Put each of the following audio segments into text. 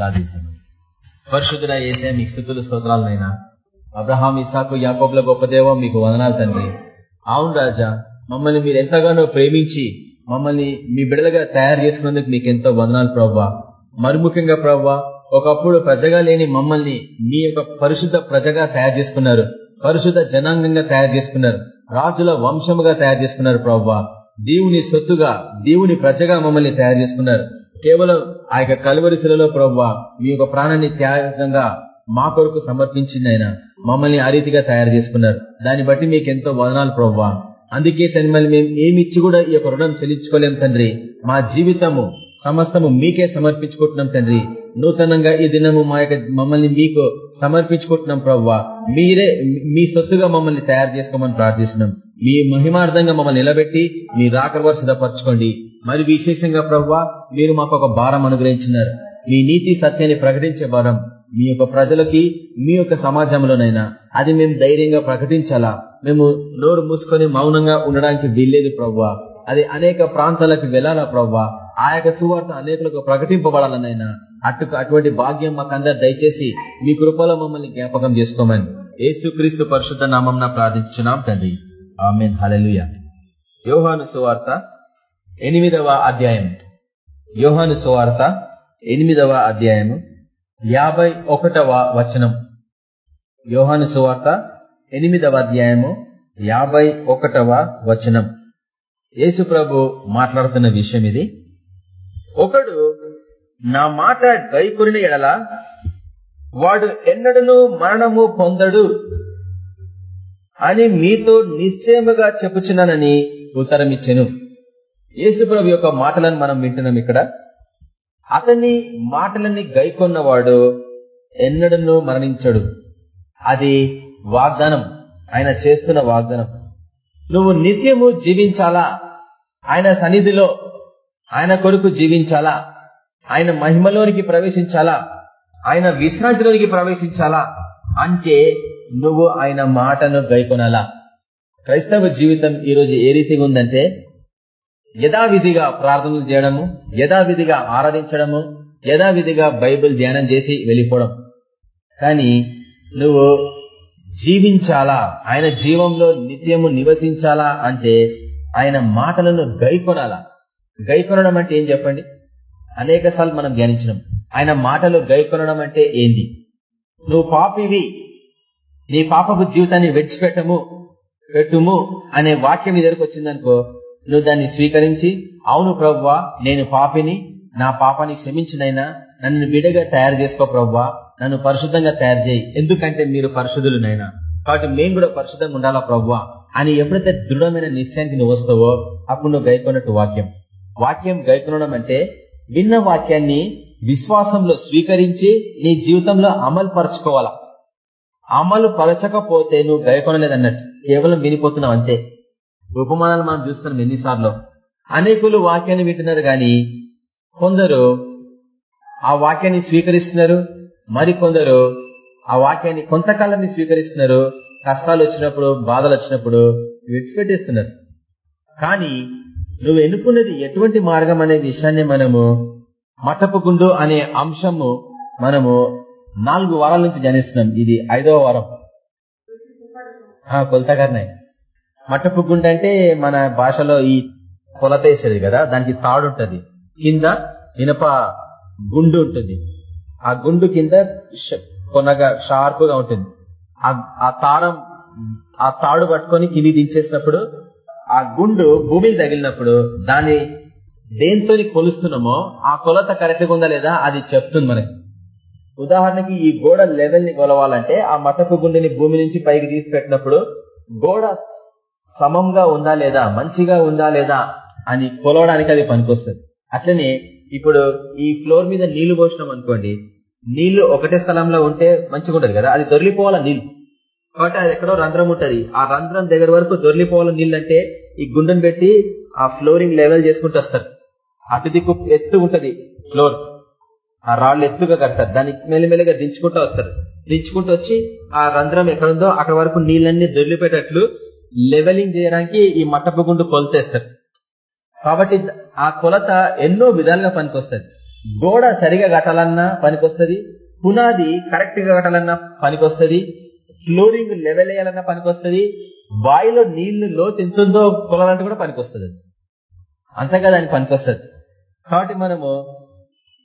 ప్రార్థిస్తున్నాం పరిశుద్ధుడ ఏసే మీకు స్థుతులు స్తోత్రాలనైనా అబ్రహాం ఇసాకు యాకోబ్ల గొప్ప దేవం మీకు వదనాలు తండ్రి. అవును రాజా మమ్మల్ని మీరు ఎంతగానో ప్రేమించి మమ్మల్ని మీ బిడలుగా తయారు చేసుకున్నందుకు మీకు ఎంతో వందనాలు ప్రవ్వా. మరి ముఖ్యంగా ప్రవ్వా ఒకప్పుడు ప్రజగా లేని మమ్మల్ని మీ యొక్క పరిశుద్ధ ప్రజగా తయారు చేసుకున్నారు. పరిశుద్ధ జనాంగంగా తయారు చేసుకున్నారు. రాజుల వంశముగా తయారు చేసుకున్నారు ప్రవ్వా. దేవుని సొత్తుగా దేవుని ప్రజగా మమ్మల్ని తయారు చేసుకున్నారు. కేవలం ఆ యొక్క కలువరిశిలలో ప్రవ్వా మీ యొక్క ప్రాణాన్ని త్యాగంగా మా కొరకు సమర్పించింది ఆయన మమ్మల్ని ఆ రీతిగా తయారు చేసుకున్నారు. దాన్ని బట్టి మీకు ఎంతో వదనాలు ప్రవ్వా. అందుకే తనిమల్ని మేము ఏమి ఇచ్చి కూడా ఈ యొక్క రుణం చెల్లించుకోలేం తండ్రి. మా జీవితము సమస్తము మీకే సమర్పించుకుంటున్నాం తండ్రి. నూతనంగా ఈ దినము మా యొక్క మమ్మల్ని మీకు సమర్పించుకుంటున్నాం ప్రవ్వా. మీరే మీ సొత్తుగా మమ్మల్ని తయారు చేసుకోమని ప్రార్థిస్తున్నాం. మీ మహిమార్థంగా మమ్మల్ని నిలబెట్టి మీ రాకర్ సిద్ధపరచుకోండి. మరి విశేషంగా ప్రవ్వ మీరు మాకు ఒక భారం అనుగ్రహించినారు. మీ నీతి సత్యాన్ని ప్రకటించే భారం మీ యొక్క ప్రజలకి మీ యొక్క సమాజంలోనైనా. అది మేము ధైర్యంగా ప్రకటించాలా? మేము నోరు మూసుకొని మౌనంగా ఉండడానికి వీల్లేదు ప్రవ్వా. అది అనేక ప్రాంతాలకు వెళ్ళాలా ప్రవ్వా? ఆ యొక్క సువార్త అనేకులకు ప్రకటింపబడాలనైనా. అటు అటువంటి భాగ్యం మాకందరు దయచేసి మీ కృపలో మమ్మల్ని జ్ఞాపకం చేసుకోమని. ఏసుక్రీస్తు పరిశుద్ధ నామం ప్రార్థించున్నాం తండ్రి. ఆమెన్. హలలుయ యోహాను సువార్త ఎనిమిదవ అధ్యాయం. యోహాను సువార్త ఎనిమిదవ అధ్యాయము యాభై ఒకటవ వచనం. యోహాను సువార్త ఎనిమిదవ అధ్యాయము యాభై ఒకటవ వచనం. యేసు ప్రభు మాట్లాడుతున్న విషయం ఇది. ఒకడు నా మాట గైకొరిన ఎడల వాడు ఎన్నడను మరణము పొందడు. అని మీతో నిశ్చయముగా చెప్పుచున్నానని ఉత్తరమిచ్చెను. యేసుప్రభు యొక్క మాటలను మనం వింటున్నాం ఇక్కడ. అతని మాటలని గైకొన్నవాడు ఎన్నడనూ మరణించడు. అది వాగ్దానం. ఆయన చేస్తున్న వాగ్దానం. నువ్వు నిత్యము జీవించాలా? ఆయన సన్నిధిలో ఆయన కొరకు జీవించాలా? ఆయన మహిమలోనికి ప్రవేశించాలా? ఆయన విశ్రాంతిలోనికి ప్రవేశించాలా? అంటే నువ్వు ఆయన మాటను గైకొనాలా. క్రైస్తవ జీవితం ఈరోజు ఏ రీతిగా ఉందంటే యథావిధిగా ప్రార్థనలు చేయడము యథావిధిగా ఆరాధించడము యథావిధిగా బైబిల్ ధ్యానం చేసి వెళ్ళిపోవడం. కానీ నువ్వు జీవించాలా? ఆయన జీవంలో నిత్యము నివసించాలా అంటే ఆయన మాటలను గైకొనాలా? గైకొనడం అంటే ఏం చెప్పండి? అనేక సార్లు మనం ధ్యానించినాం. ఆయన మాటలు గైకొనడం అంటే ఏంది నువ్వు పాపివి నీ పాపపు జీవితాన్ని విడిచిపెట్టము పెట్టుము అనే వాక్యం నీ దగ్గరకు వచ్చిందనుకో నువ్వు దాన్ని స్వీకరించి అవును ప్రవ్వా నేను పాపిని నా పాపాన్ని క్షమించినైనా నన్ను విడగా తయారు చేసుకో ప్రవ్వా నన్ను పరిశుద్ధంగా తయారు చేయి. ఎందుకంటే మీరు పరిశుద్ధులునైనా. కాబట్టి మేము కూడా పరిశుద్ధంగా ఉండాలా ప్రవ్వా? అని ఎప్పుడైతే దృఢమైన నిశ్చయానికి నువ్వు వస్తావో అప్పుడు నువ్వు గైకొన్నట్టు వాక్యం. వాక్యం గైకొనడం అంటే విన్న వాక్యాన్ని విశ్వాసంలో స్వీకరించి నీ జీవితంలో అమలు పరచుకోవాలా అమలు పరచకపోతే నువ్వు గైకొనలేదన్నట్టు కేవలం వినిపోతున్నావు అంతే. ఉపమానాలు మనం చూస్తున్నాం ఎన్నిసార్లు. అనేకులు వాక్యాన్ని వింటున్నారు కానీ కొందరు ఆ వాక్యాన్ని స్వీకరిస్తున్నారు మరికొందరు ఆ వాక్యాన్ని కొంతకాలాన్ని స్వీకరిస్తున్నారు కష్టాలు వచ్చినప్పుడు బాధలు వచ్చినప్పుడు విడిచిపెట్టేస్తున్నారు. కానీ నువ్వు ఎన్నుకున్నది ఎటువంటి మార్గం అనే విషయాన్ని మనము మటపు గుండు అనే అంశము మనము నాలుగు వారాల నుంచి ధ్యానిస్తున్నాం. ఇది ఐదవ వారం. కొలతగారినాయి మట్టపు గుండు అంటే మన భాషలో ఈ కొలత వేసేది కదా దానికి తాడు ఉంటుంది. కింద ఇనప గుండు ఉంటుంది. ఆ గుండు కింద కొనగా షార్ప్గా ఉంటుంది. ఆ తారం ఆ తాడు పట్టుకొని కింది దించేసినప్పుడు ఆ గుండు భూమికి తగిలినప్పుడు దాన్ని దేంతో కొలుస్తున్నామో ఆ కొలత కరెక్ట్గా ఉందా లేదా అది చెప్తుంది మనకి. ఉదాహరణకి ఈ గోడ లెవెల్ని కొలవాలంటే ఆ మటపు గుండెని భూమి నుంచి పైకి తీసి పెట్టినప్పుడు గోడ సమంగా ఉందా లేదా మంచిగా ఉందా లేదా అని కొలవడానికి అది పనికొస్తుంది. అట్లనే ఇప్పుడు ఈ ఫ్లోర్ మీద నీళ్ళు పోసినాం అనుకోండి నీళ్ళు ఒకటే స్థలంలో ఉంటే మంచిగా ఉండదు కదా అది దొరికిపోవాలా నీళ్ళు. కాబట్టి అది ఎక్కడో రంధ్రం ఉంటుంది. ఆ రంధ్రం దగ్గర వరకు దొరికిపోవాల నీళ్ళు అంటే ఈ గుండెను పెట్టి ఆ ఫ్లోరింగ్ లెవెల్ చేసుకుంటూ వస్తారు. అటు దిక్కు ఎత్తు ఉంటది ఫ్లోర్ ఆ రాళ్ళు ఎత్తుగా కడతారు. దాన్ని మెల్లిమెల్లిగా దించుకుంటూ వస్తారు. దించుకుంటూ వచ్చి ఆ రంధ్రం ఎక్కడుందో అక్కడ వరకు నీళ్ళన్నీ దొరికిపోయేటట్లు లెవెలింగ్ చేయడానికి ఈ మట్టపు గుండు కొలతేస్తారు. కాబట్టి ఆ కొలత ఎన్నో విధాలుగా పనికొస్తుంది. గోడ సరిగా కట్టాలన్నా పనికొస్తుంది. పునాది కరెక్ట్గా కట్టాలన్నా పనికొస్తుంది. ఫ్లోరింగ్ లెవెల్ వేయాలన్నా పనికొస్తుంది. బావిలో నీళ్ళు లోతు ఎంతుందో కొలాలంటే కూడా పనికొస్తుంది. అంతగా దానికి పనికొస్తుంది. కాబట్టి మనము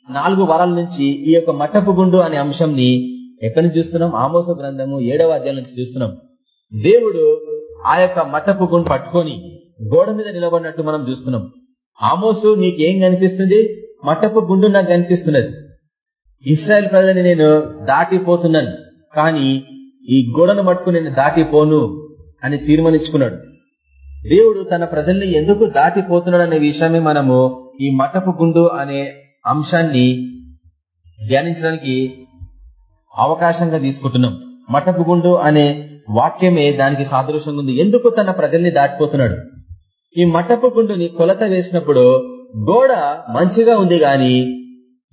నాలుగు వారాల నుంచి ఈ యొక్క మట్టపు గుండు అనే అంశంని ఎక్కడి నుంచి చూస్తున్నాం? ఆమోస గ్రంథము ఏడవ అధ్యాయం నుంచి చూస్తున్నాం. దేవుడు ఆ యొక్క మట్టపు గుండు పట్టుకొని గోడ మీద నిలబడినట్టు మనం చూస్తున్నాం. ఆమోసు నీకేం కనిపిస్తుంది? మట్టపు గుండు నాకు కనిపిస్తున్నది. ఇస్రాయల్ ప్రజలని నేను దాటిపోతున్నాను కానీ ఈ గోడను మట్టుకు నేను దాటిపోను అని తీర్మానించుకున్నాడు. దేవుడు తన ప్రజల్ని ఎందుకు దాటిపోతున్నాడు అనే విషయమే మనము ఈ మటపు గుండు అనే అంశాన్ని ధ్యానించడానికి అవకాశంగా తీసుకుంటున్నాం. మట్టపు గుండు అనే వాక్యమే దానికి సాదృశ్యంగా ఉంది. ఎందుకు తన ప్రజల్ని దాటిపోతున్నాడు? ఈ మటపు గుండుని కొలత వేసినప్పుడు గోడ మంచిగా ఉంది గాని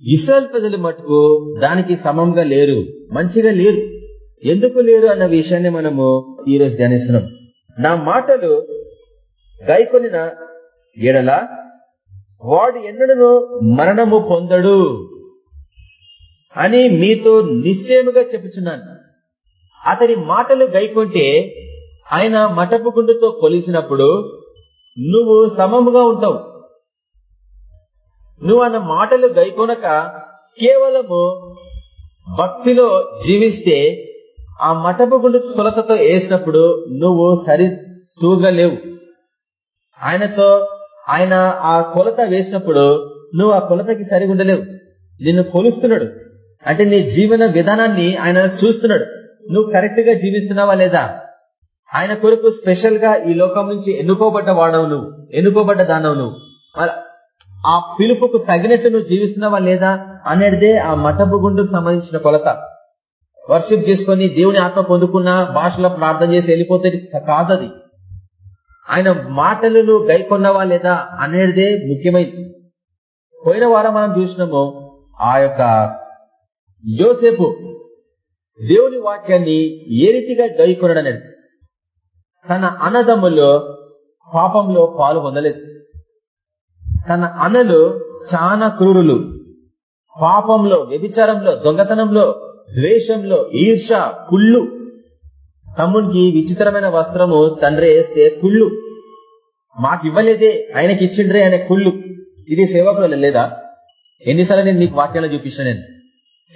ఇస్రాయల్ ప్రజలు మటుకు దానికి సమంగా లేరు. మంచిగా లేరు. ఎందుకు లేరు అన్న విషయాన్ని మనము ఈ రోజు ధ్యానిస్తున్నాం. నా మాటలు గైకొనిన ఎడల వాడు ఎన్నడను మరణము పొందడు అని మీతో నిశ్చయముగా చెప్పుచున్నాను. అతని మాటలు గైకొంటే ఆయన మటపు గుండుతో కొలిసినప్పుడు నువ్వు సమముగా ఉంటావు. నువ్వు అన్న మాటలు గైకొనక కేవలము భక్తిలో జీవిస్తే ఆ మటపు గుండు కొలతతో వేసినప్పుడు నువ్వు సరి తూగలేవు. ఆయనతో ఆయన ఆ కొలత వేసినప్పుడు నువ్వు ఆ కొలతకి సరిగా ఉండలేవు. నిన్ను కొలుస్తున్నాడు. అంటే నీ జీవన విధానాన్ని ఆయన చూస్తున్నాడు. నువ్వు కరెక్ట్గా జీవిస్తున్నావా లేదా? ఆయన కొరకు స్పెషల్గా ఈ లోకం నుంచి ఎన్నుకోబడ్డ వాడవు నువ్వు. ఎన్నుకోబడ్డ దానవు నువ్వు. ఆ పిలుపుకు తగినట్టు నువ్వు జీవిస్తున్నావా లేదా అనేదే ఆ మతపు గుండుకు సంబంధించిన కొలత. వర్షిప్ చేసుకొని దేవుని ఆత్మ పొందుకున్న భాషలో ప్రార్థన చేసి వెళ్ళిపోతే కాదది. ఆయన మాటలు గైకొన్నవా లేదా అనేదే ముఖ్యమైనది. పోయిన వారం మనం చూసినాము ఆ యొక్క యోసేపు దేవుని వాక్యాన్ని ఏ రీతిగా గైకొనడనేది. తన అన్నదమ్ములు పాపంలో పాలు పొందలేదు. తన అనలు చాలా క్రూరులు. పాపంలో వ్యభిచారంలో దొంగతనంలో ద్వేషంలో ఈర్ష కుళ్ళు. తమ్మునికి విచిత్రమైన వస్త్రము తండ్రి వేస్తే కుళ్ళు. మాకు ఇవ్వలేదే ఆయనకి ఇచ్చిండ్రే అనే కుళ్ళు. ఇది సేవకులలో లేదా? ఎన్నిసార్లు నేను నీకు వాక్యాలు చూపించాను నేను.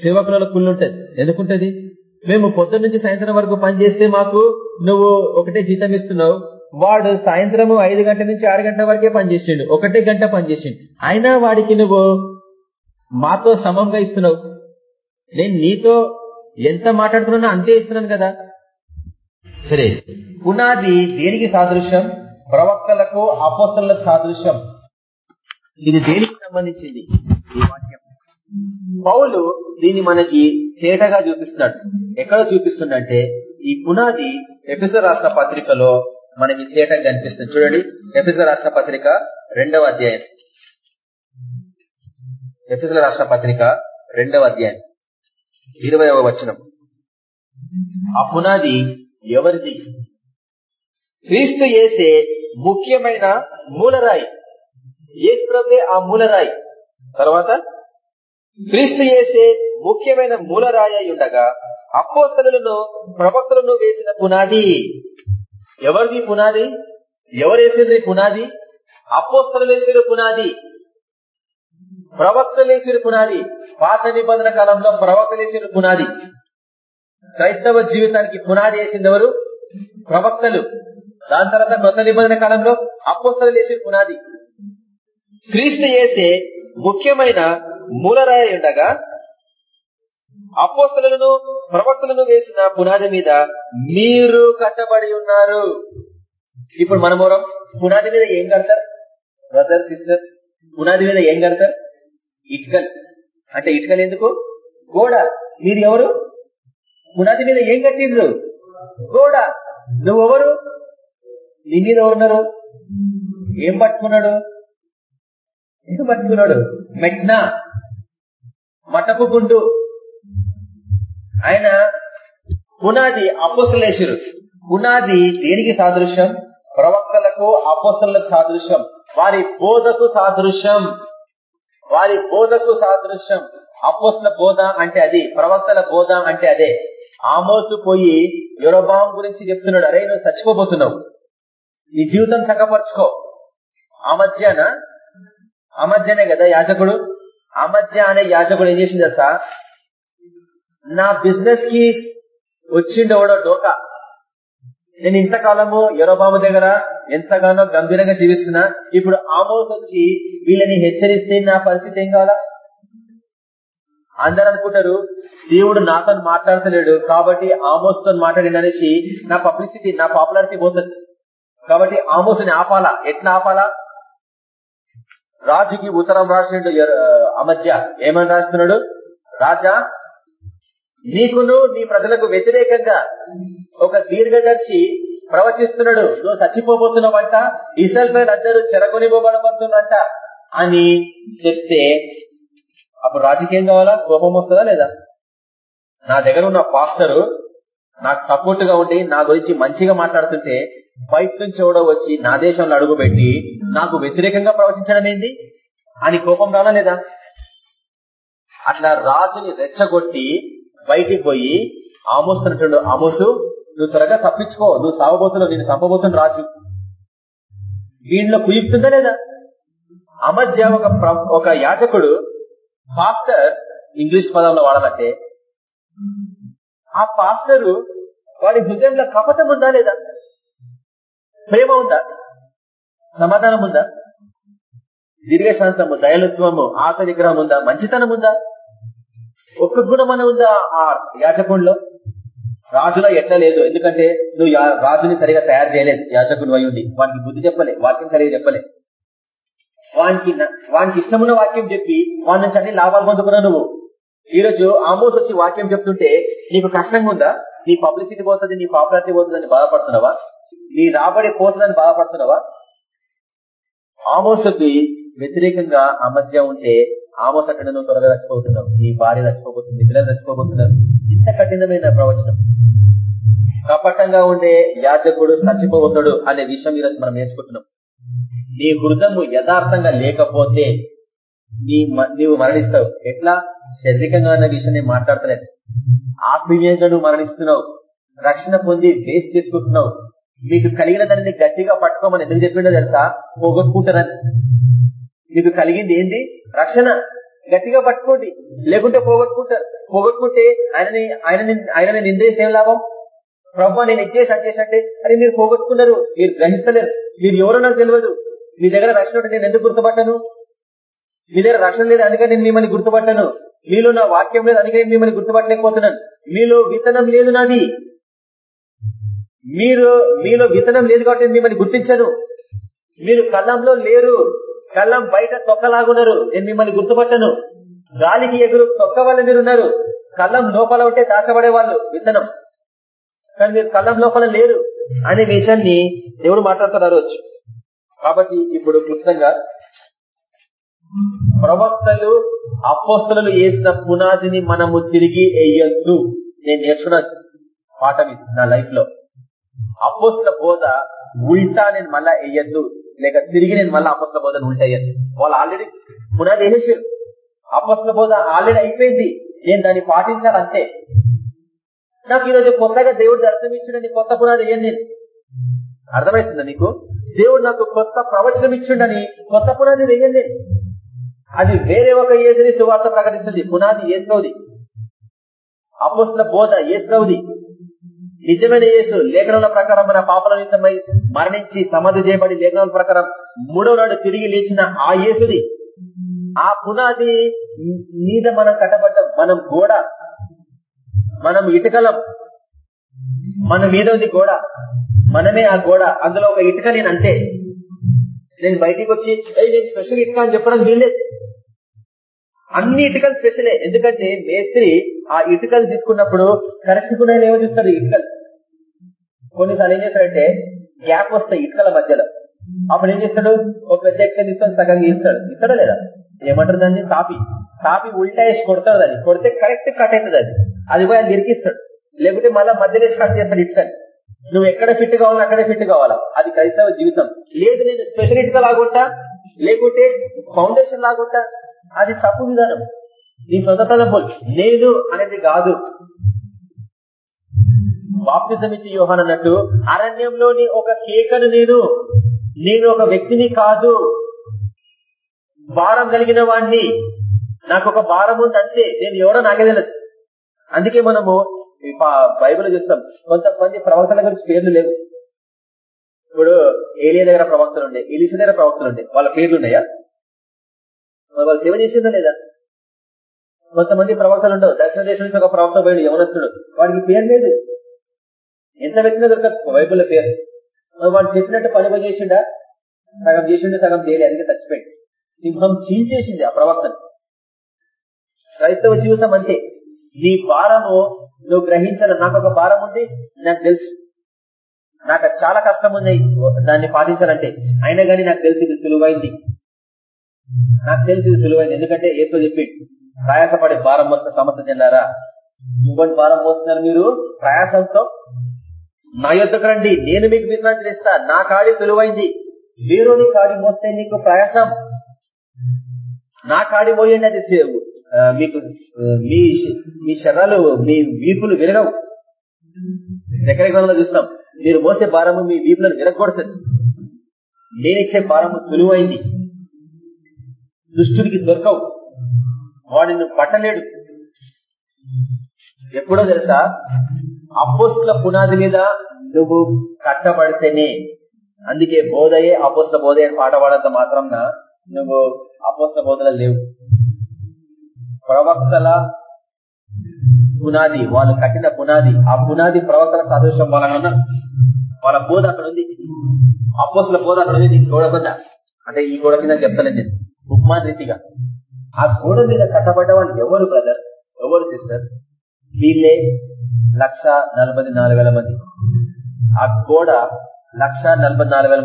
సేవకులలో కుళ్ళు ఉంటుంది ఎందుకుంటది? మేము పొద్దున్న నుంచి సాయంత్రం వరకు పనిచేస్తే మాకు నువ్వు ఒకటే జీతం ఇస్తున్నావు. వాడు సాయంత్రం ఐదు గంటల నుంచి ఆరు గంటల వరకే పనిచేసిండు. ఒకటే గంట పనిచేసిండు. అయినా వాడికి నువ్వు మాతో సమంగా ఇస్తున్నావు. నేను నీతో ఎంత మాట్లాడుతున్నా అంతే ఇస్తున్నాను కదా. సరే. పునాది దేనికి సాదృశ్యం? ప్రవక్తలకు అపోస్తలకు సాదృశ్యం. ఇది దేనికి సంబంధించింది? ఈ వాక్యం. పౌలు దీన్ని మనకి తేటగా చూపిస్తున్నాడు. ఎక్కడ చూపిస్తుండంటే ఈ పునాది ఎఫిసర్ రాష్ట్ర పత్రికలో మనకి తేటగా కనిపిస్తుంది. చూడండి. ఎఫిసర్ రాష్ట్ర పత్రిక రెండవ అధ్యాయం. ఎఫిసర్ రాష్ట్ర పత్రిక రెండవ అధ్యాయం. ఇరవయవ వచనం. ఆ పునాది ఎవరిది? క్రీస్తు ఏసే ముఖ్యమైన మూలరాయి. ఏసుప్రభే ఆ మూలరాయి. తర్వాత క్రీస్తు చేసే ముఖ్యమైన మూలరాయి ఉండగా అపోస్తలను ప్రవక్తలను వేసిన పునాది. ఎవరిది పునాది? ఎవరేసింది పునాది? అపోస్తలు వేసిన పునాది. ప్రవక్తలేసిన పునాది. పాత నిబంధన కాలంలో ప్రవక్తలేసిన పునాది. క్రైస్తవ జీవితానికి పునాది వేసింది ఎవరు ప్రవక్తలు. దాని తర్వాత కొత్త నిబంధన కాలంలో అపోస్తలు వేసిన పునాది. క్రీస్తు చేసే ముఖ్యమైన మూలరాయి ఉండగా అపోస్తలను ప్రవక్తలను వేసిన పునాది మీద మీరు కట్టబడి ఉన్నారు. ఇప్పుడు మనమోరం పునాది మీద ఏం కడతారు? బ్రదర్ సిస్టర్ పునాది మీద ఏం కడతారు? ఇటుకలు. అంటే ఇటుకలు ఎందుకు? గోడ. మీరు ఎవరు? పునాది మీద ఏం కట్టిండ్రు? గోడ. నువ్వెవరు? నీ మీద ఎవరున్నారు? ఏం పట్టుకున్నాడు? ఏం పట్టుకున్నాడు? మెట్నా? మటపు గుండు. ఆయన పునాది అపోసలేసురు పునాది దేనికి సాదృశ్యం? ప్రవక్తలకు అపోస్తలకు సాదృశ్యం. వారి బోధకు సాదృశ్యం. వారి బోధకు సాదృశ్యం. అపోస్ల బోధ అంటే అది ప్రవక్తల బోధ అంటే అదే. ఆమోసు పోయి యొరబాం గురించి చెప్తున్నాడు అరే నువ్వు చచ్చిపోబోతున్నావు. నీ జీవితం చక్కపరుచుకో. ఆ మధ్యన ఆ మధ్యనే కదా యాజకుడు? ఆ మధ్య అనే యాజకుడు ఏం చేసిందా నా బిజినెస్కి వచ్చిండవడో డోకా. నేను ఇంతకాలము యరోబాము దగ్గర ఎంతగానో గంభీరంగా జీవిస్తున్నా ఇప్పుడు ఆమోస్ వచ్చి వీళ్ళని హెచ్చరిస్తే నా పరిస్థితి ఏం కావాలా? అందరు అనుకుంటారు దేవుడు నాతో మాట్లాడతలేడు కాబట్టి ఆమోస్తో మాట్లాడిందనేసి నా పబ్లిసిటీ నా పాపులారిటీ పోతుంది. కాబట్టి ఆమోస్ని ఆపాలా? ఎట్లా ఆపాలా? రాజుకి ఉత్తరం రాసినట్టు అమధ్య ఏమని రాస్తున్నాడు? రాజా నీకును నీ ప్రజలకు వ్యతిరేకంగా ఒక దీర్ఘదర్శి ప్రవచిస్తున్నాడు. నువ్వు చచ్చిపోబోతున్నావంట ఇసల్ పేరు అందరూ చెరకొనిపోబడబడుతున్నట్ట అని చెప్తే అప్పుడు రాజకీయం కావాలా? కోపం వస్తుందా లేదా? నా దగ్గర ఉన్న పాస్టరు నాకు సపోర్ట్గా ఉండి నా గురించి మంచిగా మాట్లాడుతుంటే బయట నుంచి ఎవడో వచ్చి నా దేశంలో అడుగుపెట్టి నాకు వ్యతిరేకంగా ప్రవచించడం ఏంది? అని కోపం రాలా లేదా? అట్లా రాజుని రెచ్చగొట్టి బయటికి పోయి ఆమోస్తున్నట్టు ఆమోసు నువ్వు త్వరగా తప్పించుకో. నువ్వు సాగబోతున్నావు నేను చంపబోతున్న రాజు. వీళ్ళలో కుయుక్తుందా లేదా? అమధ్య ఒక ఒక యాజకుడు పాస్టర్ ఇంగ్లీష్ పదంలో వాడాలంటే ఆ పాస్టరు వాడి హృదయంలో కపటం ఉందా లేదా? ప్రేమ ఉందా? సమాధానం ఉందా? దీర్ఘశాంతము దయలత్వము ఆశ నిగ్రహం ఉందా? మంచితనం ఉందా? ఒక్క గుణమన ఉందా ఆ యాజకుడిలో రాజులో ఎట్లా లేదు. ఎందుకంటే నువ్వు రాజుని సరిగా తయారు చేయలేదు యాజకుడు అయ్యుండి వానికి బుద్ధి చెప్పలే వాక్యం సరిగా చెప్పలే. వానికి వానికి ఇష్టమున్న వాక్యం చెప్పి వాడి నుంచి అన్ని లాభాలు పొందుకున్నావు నువ్వు. ఈ రోజు ఆమోస్ వచ్చి వాక్యం చెప్తుంటే నీకు కష్టంగా ఉందా? నీ పబ్లిసిటీ పోతుంది నీ పాపులారిటీ పోతుందని బాధపడుతున్నావా? నీ రాబడి పోతుందని బాధపడుతున్నావా? ఆమోసుకి వ్యతిరేకంగా ఆ మధ్య ఉంటే ఆమోస అక్కడ నువ్వు త్వరగా రచ్చిపోతున్నావు నీ భార్య రచ్చిపోబోతుంది పిల్లలు రచ్చిపోబోతున్నారు ఇంత కఠినమైన ప్రవచనం. కపటంగా ఉండే యాచకుడు చచ్చిపోతాడు అనే విషయం ఈరోజు మనం నేర్చుకుంటున్నాం. నీ హృదము యథార్థంగా లేకపోతే నీ నీవు మరణిస్తావు. ఎట్లా? శారీరకంగా అన్న విషయం నేను మాట్లాడతలేదు. ఆత్మీయంగా నువ్వు మరణిస్తున్నావు. రక్షణ పొంది వేస్ట్ చేసుకుంటున్నావు. మీకు కలిగిన దానిని గట్టిగా పట్టుకోమని ఎందుకు చెప్పిండో తెలుసా? పోగొట్టుకుంటారని. మీకు కలిగింది ఏంది? రక్షణ. గట్టిగా పట్టుకోండి. లేకుంటే పోగొట్టుకుంటారు. పోగొట్టుకుంటే ఆయనని ఆయనని ఆయనని నిందేసి ఏం లాభం? ప్రభా నేను ఇచ్చేసి అంటే అరే మీరు పోగొట్టుకున్నారు. మీరు గ్రహిస్తలేరు. మీరు ఎవరో నాకు తెలియదు. మీ దగ్గర రక్షణ ఉంటే నేను ఎందుకు గుర్తుపట్టను? మీ దగ్గర రక్షణ లేదు అందుకని నేను మిమ్మల్ని గుర్తుపట్టను. మీలో నా వాక్యం లేదు అందుకని నేను మిమ్మల్ని గుర్తుపట్టలేకపోతున్నాను. మీలో విత్తనం లేదు నాది. మీరు మీలో విత్తనం లేదు కాబట్టి మిమ్మల్ని గుర్తించను. మీరు కళ్ళంలో లేరు. కళ్ళం బయట తొక్కలాగున్నారు నేను మిమ్మల్ని గుర్తుపట్టను. గాలికి ఎగురు తొక్క వల్ల మీరు ఉన్నారు కళ్ళం లోపల ఉంటే దాచబడే వాళ్ళు విత్తనం. కానీ మీరు కళ్ళం లోపల లేరు అనే విషయాన్ని దేవుడు మాట్లాడుతున్నారు కాబట్టి ఇప్పుడు క్లుప్తంగా ప్రవక్తలు అపోస్తలు వేసిన పునాదిని మనము తిరిగి వేయద్దు. నేను నేర్చుకున్న పాఠం నా లైఫ్లో అపోస్తుల బోధ ఉల్టా నేను మళ్ళా వేయద్దు. లేక తిరిగి నేను మళ్ళీ అపస్ల బోధన ఉంటాయని వాళ్ళు ఆల్రెడీ పునాది వేసేసారు. అపస్ల బోధ ఆల్రెడీ అయిపోయింది. నేను దాన్ని పాటించాలి అంతే. నాకు ఈరోజు కొత్తగా దేవుడు దర్శనం ఇచ్చిండని కొత్త పునాది వేయను నేను. అర్థమవుతుందా నీకు దేవుడు నాకు కొత్త ప్రవచనం ఇచ్చిండని కొత్త పునాది వేయను నేను. అది వేరే ఒక ఏసుని సువార్త ప్రకటిస్తుంది. పునాది ఏసులోది అపోస్ల బోధ ఏసులోది నిజమైన యేసు లేఖనాల ప్రకారం మన పాపల నిమిత్తమై మరణించి సమాధి చేయబడి లేఖనాల ప్రకారం మూడో నాడు తిరిగి లేచిన ఆ యేసుది ఆ పునాది మీద మనం కట్టబడ్డ మనం గోడ మనం ఇటుకలం మన మీద ఉంది గోడ మనమే ఆ గోడ అందులో ఒక ఇటుక నేను అంతే. నేను బయటికి వచ్చి నేను స్పెషల్ ఇటుక అని చెప్పడం వీల్లేదు. అన్ని ఇటుకలు స్పెషలే. ఎందుకంటే మేస్త్రి ఆ ఇటుకలు తీసుకున్నప్పుడు కరెక్ట్ కూడా ఏమో చూస్తాడు ఇటుకలు. కొన్నిసార్లు ఏం చేస్తాడంటే గ్యాప్ వస్తాయి ఇటుకల మధ్యలో. అప్పుడు ఏం చేస్తాడు? ఒక పెద్ద ఇటుక తీసుకొని సగం ఇస్తాడు. ఇస్తాడా లేదా? ఏమంటారు దాన్ని? తాపి. తాపి ఉల్టాయేసి కొడతాడు దాన్ని. కొడితే కరెక్ట్ కట్ అవుతుంది అది. అది పోయి అది ఇరికిస్తాడు. లేకుంటే మళ్ళీ మధ్యలో కట్ చేస్తాడు ఇటుకని. నువ్వు ఎక్కడ ఫిట్ కావాలో అక్కడే ఫిట్ కావాలా? అది క్రైస్తవ జీవితం. లేదు నేను స్పెషల్ ఇటుక లాగుంటా. లేకుంటే ఫౌండేషన్ లాగుంటా. అది తప్పు విధానం. నీ సొంత తలంపులు నేను అనేది కాదు. బాప్తిజం ఇచ్చి యోహాన్ అన్నట్టు అరణ్యంలోని ఒక కేకను నేను నేను ఒక వ్యక్తిని కాదు భారం కలిగిన వాణ్ణి. నాకు ఒక భారం ఉంది అంతే నేను ఎవరో నాకే తెలియదు. అందుకే మనము బైబిల్ చూస్తాం. కొంతమంది ప్రవక్తల గురించి పేర్లు లేవు. ఇప్పుడు ఏలియా దగ్గర ప్రవక్తలు ఉండే ఇలిష దగ్గర ప్రవక్తలు ఉండే వాళ్ళ పేర్లు ఉన్నాయా? వాళ్ళు సేవ చేసిందా లేదా? కొంతమంది ప్రవక్తలు ఉండవు. దక్షిణ దేశం నుంచి ఒక ప్రవక్త పోయాడు యవనస్తుడు. వాడికి పేరు లేదు. ఎంత వ్యక్తిగా దొరకదు. బైబుల్ పేరు. వాడు చెప్పినట్టు పని చేసిండా? సగం చేసిండు సగం చేయలే. అందుకే చచ్చిపోయింది సింహం చీల్చేసింది ఆ ప్రవక్తను. క్రైస్తవ జీవితం అంతే. నీ భారము నువ్వు గ్రహించాల నాకు ఒక భారం ఉంది నాకు తెలుసు. నాకు చాలా కష్టం ఉంది దాన్ని పాటించాలంటే. అయినా కానీ నాకు తెలిసి ఇది సులువైంది. నాకు తెలిసి ఇది సులువైంది. ఎందుకంటే ఏసో చెప్పి ప్రయాసపడే భారం మోసిన సమస్య చెందారా ఇవ్వండి భారం మోస్తున్నారు మీరు? ప్రయాసంతో నా యొద్దకు రండి నేను మీకు విశ్రాంతి ఇస్తా నా కాడి సులువైంది. మీరు నీ కాడి మోస్తే నీకు ప్రయాసం. నా కాడి మోయండి అది మీకు మీ మీ శరాలు మీ వీపులు విరగవు. ఎక్కడికి గ్రంథంలో చూస్తాం మీరు మోసే భారము మీ వీపులను విరగొడుతుంది. నేనిచ్చే భారము సులువైంది. దుష్టుడికి దొరకవు. వాడిని పట్టలేడు. ఎప్పుడో తెలుసా? అపోస్ల పునాది మీద నువ్వు కట్టబడితేనే. అందుకే బోధయే అపోస్ల బోధ అని పాట పాడంత మాత్రం నువ్వు అపోస్ల బోధన లేవు. ప్రవక్తల పునాది వాళ్ళు కట్టిన పునాది ఆ పునాది ప్రవక్తల సాదృశ్యం వాళ్ళ వాళ్ళ బోధ అక్కడ ఉంది అపోస్ల బోధ అక్కడ ఉంది గోడ కింద అంటే ఈ గోడ కింద చెప్తలేదు నేను ఉపమాన్ రీతిగా. ఆ గోడ మీద కట్టబడ్డ వాళ్ళు ఎవరు బ్రదర్ ఎవరు సిస్టర్ వీళ్ళే లక్ష మంది. ఆ గోడ లక్ష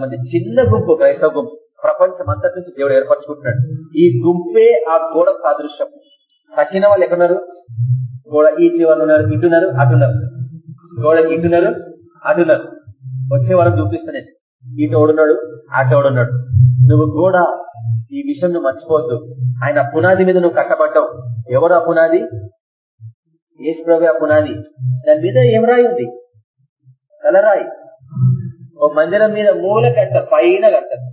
మంది చిన్న గుంపు క్రైస్తవ గుంపు. ప్రపంచం అంతటి నుంచి దేవుడు ఏర్పరచుకుంటున్నాడు. ఈ గుంపే ఆ గోడ సాదృశ్యం. తక్కిన వాళ్ళు ఎక్కడున్నారు? గోడ ఈ చివరిలో ఉన్నారు ఇటున్నారు అటున్నారు గోడకి ఇటున్నారు అటున్నారు వచ్చే వాళ్ళని చూపిస్తాను ఇటు ఓడున్నాడు అటు ఓడున్నాడు నువ్వు గోడ ఈ విషయం నువ్వు మర్చిపోవద్దు. ఆయన పునాది మీద నువ్వు కట్టబడ్డావు. ఎవరు ఆ పునాది? ఏసు ఆ పునాది. దాని మీద ఏం రాయి ఉంది? కలరాయి ఓ మందిరం మీద మూల కట్ట పైన కట్టారు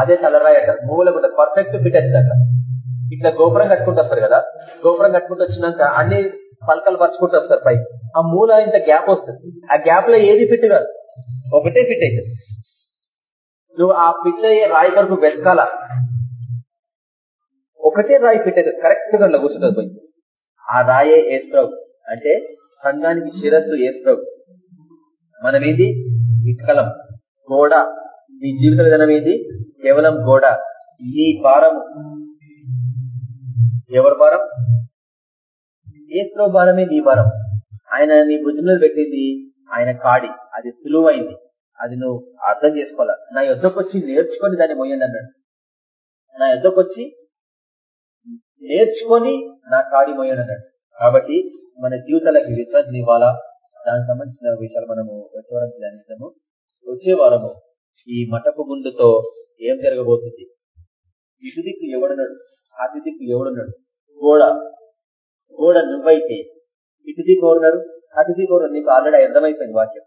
అదే కలరాయి అంటారు. మూల పర్ఫెక్ట్ ఫిట్ అవుతుంది ఇట్లా గోపురం కట్టుకుంటూ వస్తారు కదా? గోపురం కట్టుకుంటూ వచ్చినాక అన్ని పలకలు పరుచుకుంటూ వస్తారు పై ఆ మూల ఇంత గ్యాప్ వస్తుంది. ఆ గ్యాప్లో ఏది ఫిట్ కాదు? ఒకటే ఫిట్ అవుతుంది నువ్వు ఆ ఫిట్ అయ్యే రాయి కొరకు వెతకాల ఒకటే రాయి ఫిట్ అవుతుంది కరెక్ట్గా కూర్చుంటుంది పోయి ఆ రాయే ఏసుప్రభు అంటే సంఘానికి శిరస్సు ఏసుప్రభు మనమేది? ఏంది ఇక్కలం గోడ నీ జీవిత విధానం ఏది? కేవలం గోడ నీ భారము ఎవరి భారం? ఏసుప్రభు భారమే నీ భారం. ఆయన నీ భుజంలో పెట్టింది ఆయన కాడి. అది సులువైంది. అది నువ్వు అర్థం చేసుకోవాలా? నా యుద్ధకు వచ్చి నేర్చుకొని దాన్ని మొయ్యండి అన్నాడు. నా యుద్ధకు వచ్చి నేర్చుకొని నా కాడి మొయ్యండి కాబట్టి మన జీవితాలకి విశ్రాంతి ఇవ్వాలా? దానికి సంబంధించిన విషయాలు మనము వచ్చే వారం ధ్యానిస్తాము. వచ్చే వారము ఈ మటపు గుండుతో ఏం జరగబోతుంది? ఇటు దిక్కు ఎవడున్నాడు అటు దిక్కు ఎవడున్నాడు గోడ. గోడ నువ్వైతే ఇటు దిక్కు ఎవరున్నారు అటు దిక్కు ఎవరు నీకు ఆల్రెడీ అర్థమైపోయింది వాక్యం.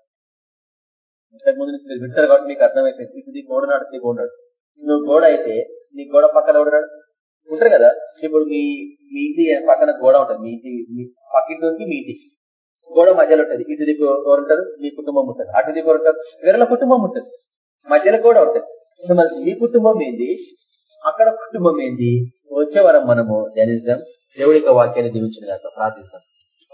ఇంతకు ముందు నుంచి మీరు వింటారు కాబట్టి నీకు అర్థమైపోయింది. ఇటు దిక్కు ఓడనాడు దిక్కు ఉన్నాడు. నువ్వు గోడ అయితే నీ గోడ పక్కన ఎవడున్నాడు ఉంటారు కదా? ఇప్పుడు మీ మీ ఇంటి పక్కన గోడ ఉంటుంది. మీ ఇంటి మీ పక్కింటి మీ ఇంటి గోడ మధ్యలో ఉంటుంది. ఇటు దిక్కు ఎవరుంటారు మీ కుటుంబం ఉంటుంది. అటు దిక్కు ఎవరుంటారు వేరే కుటుంబం ఉంటుంది. మధ్యలో గోడ ఉంటుంది. సో మరి మీ కుటుంబం ఏంది? అక్కడ కుటుంబం ఏంది? వచ్చే వరం మనము ధ్యానిస్తాం. దేవుడి యొక్క వాక్యాన్ని దీవించిన కాక ప్రార్థిస్తాం.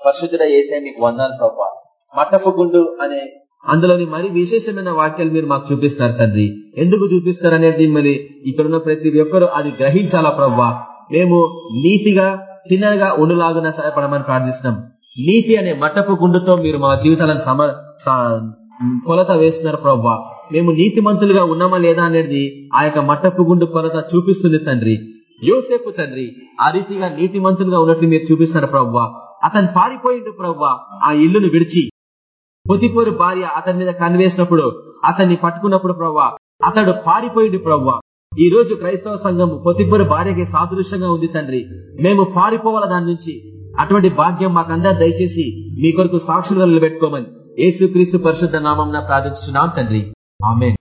పరిశుద్ధుడ ఏసే మీకు వందాలు ప్రభావ మట్టపు గుండు అనే అందులోని మరి విశేషమైన వాక్యాలు మీరు మాకు చూపిస్తారు తండ్రి. ఎందుకు చూపిస్తారు అనేది మరి ఇక్కడున్న ప్రతి ఒక్కరు అది గ్రహించాలా ప్రవ్వా? మేము నీతిగా తిన్నగా ఉండులాగున సహాయపడమని ప్రార్థిస్తున్నాం. నీతి అనే మట్టపు గుండుతో మీరు మా జీవితాలను సమ కొలత వేస్తున్నారు ప్రవ్వా. మేము నీతిమంతులుగా ఉన్నామా లేదా అనేది ఆ యొక్క మట్టపు గుండు కొలత చూపిస్తుంది తండ్రి. యోసేపు తండ్రి ఆ రీతిగా నీతిమంతులుగా ఉన్నట్లు మీరు చూపిస్తారు ప్రవ్వా. అతను పారిపోయిండు ప్రవ్వా ఆ ఇల్లును విడిచి. పొతిపోరు భార్య అతని మీద కనివేసినప్పుడు అతన్ని పట్టుకున్నప్పుడు ప్రవ్వా అతడు పారిపోయింది ప్రవ్వా. ఈ రోజు క్రైస్తవ సంఘం పొతిపురు భార్యకి సాదృశ్యంగా ఉంది తండ్రి. మేము పారిపోవాల దాని నుంచి. అటువంటి భాగ్యం మాకందరూ దయచేసి మీ కొరకు సాక్షులు నిలబెట్టుకోమని. యేసు క్రీస్తు పరిశుద్ధ నామం ప్రార్థించున్నాం తండ్రి. ఆమె